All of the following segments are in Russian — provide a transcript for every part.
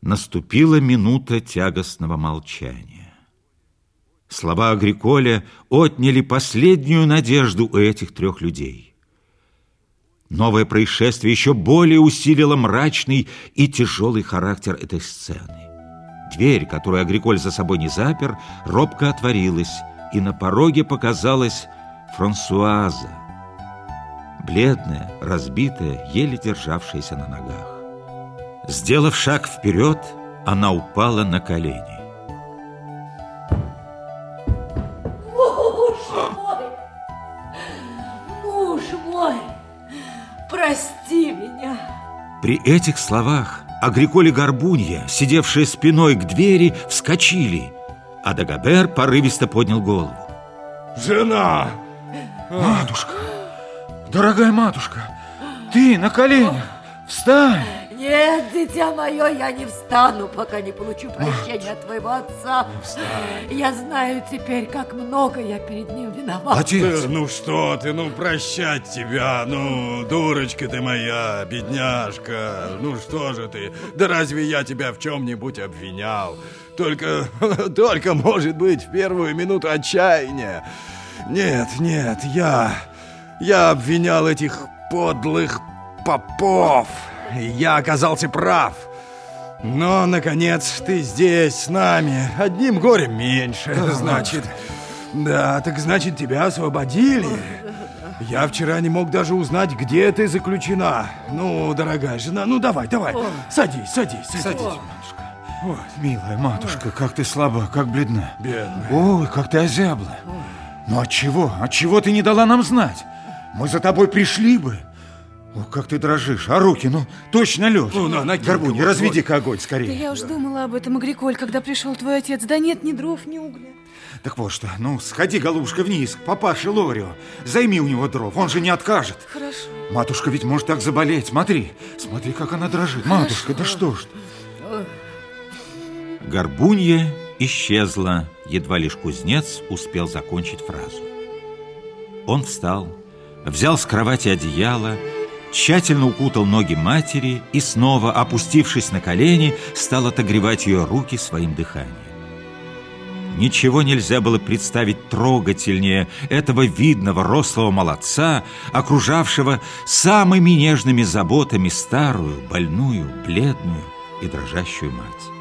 Наступила минута тягостного молчания. Слова Агриколя отняли последнюю надежду у этих трех людей. Новое происшествие еще более усилило мрачный и тяжелый характер этой сцены. Дверь, которую Агриколь за собой не запер, робко отворилась, и на пороге показалась Франсуаза, бледная, разбитая, еле державшаяся на ногах. Сделав шаг вперед, она упала на колени. Муж мой! Муж мой! Прости меня! При этих словах Агриколи Горбунья, сидевшая спиной к двери, вскочили, а Дагобер порывисто поднял голову. Жена! Матушка! Дорогая матушка! Ты на коленях! Встань! Нет, дитя мое, я не встану, пока не получу прощения от твоего отца. Я знаю теперь, как много я перед ним виноват. Отец! Ты, ну что ты, ну прощать тебя, ну, дурочка ты моя, бедняжка, ну что же ты, да разве я тебя в чем-нибудь обвинял? Только, только, может быть, в первую минуту отчаяния. Нет, нет, я, я обвинял этих подлых попов. Я оказался прав. Но, наконец, ты здесь с нами. Одним горем меньше, Да, значит. Да, так значит, тебя освободили. Я вчера не мог даже узнать, где ты заключена. Ну, дорогая жена, ну давай, давай. Садись, садись, садись. Садись, матушка. Ой, милая матушка, как ты слаба, как бледна. Бедная. Ой, как ты озябла. Ну от чего? От чего ты не дала нам знать? Мы за тобой пришли бы. О, как ты дрожишь. А руки, ну, точно лед. Ну, на, накинь-ка, Горбунья, вот, разведи-ка огонь Да скорее. я уж думала об этом, Агриколь, когда пришел твой отец. Да нет ни дров, ни угля. Так вот что, ну, сходи, голубушка, вниз к папаше Лорио. Займи у него дров, он же не откажет. Хорошо. Матушка ведь может так заболеть. Смотри, смотри, как она дрожит. Матушка, да что ж ты? Горбунья исчезла, едва лишь кузнец успел закончить фразу. Он встал, взял с кровати одеяло, тщательно укутал ноги матери и снова, опустившись на колени, стал отогревать ее руки своим дыханием. Ничего нельзя было представить трогательнее этого видного рослого молодца, окружавшего самыми нежными заботами старую, больную, бледную и дрожащую мать.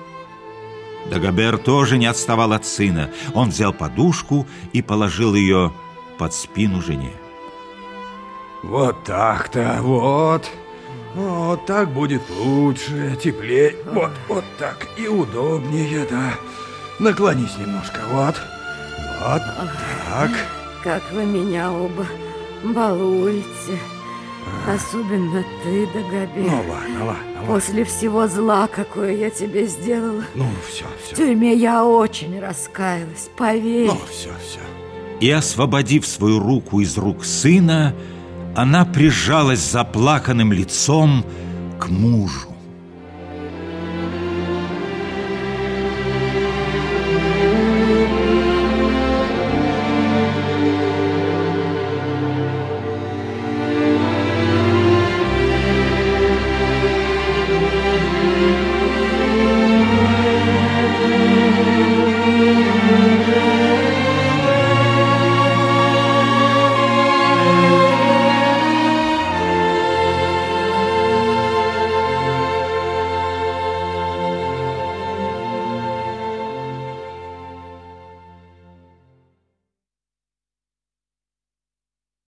Дагобер тоже не отставал от сына. Он взял подушку и положил ее под спину жене. Вот так-то, вот. Вот так будет лучше, теплее. Вот, вот так и удобнее, да. Наклонись немножко, вот. Вот так. Как вы меня оба балуете. Особенно ты, Дагобер. Ну ладно, ладно, ладно. После всего зла, какое я тебе сделала. Ну все, В все. тюрьме я очень раскаялась, поверь. Ну все, все. И, освободив свою руку из рук сына, она прижалась заплаканным лицом к мужу.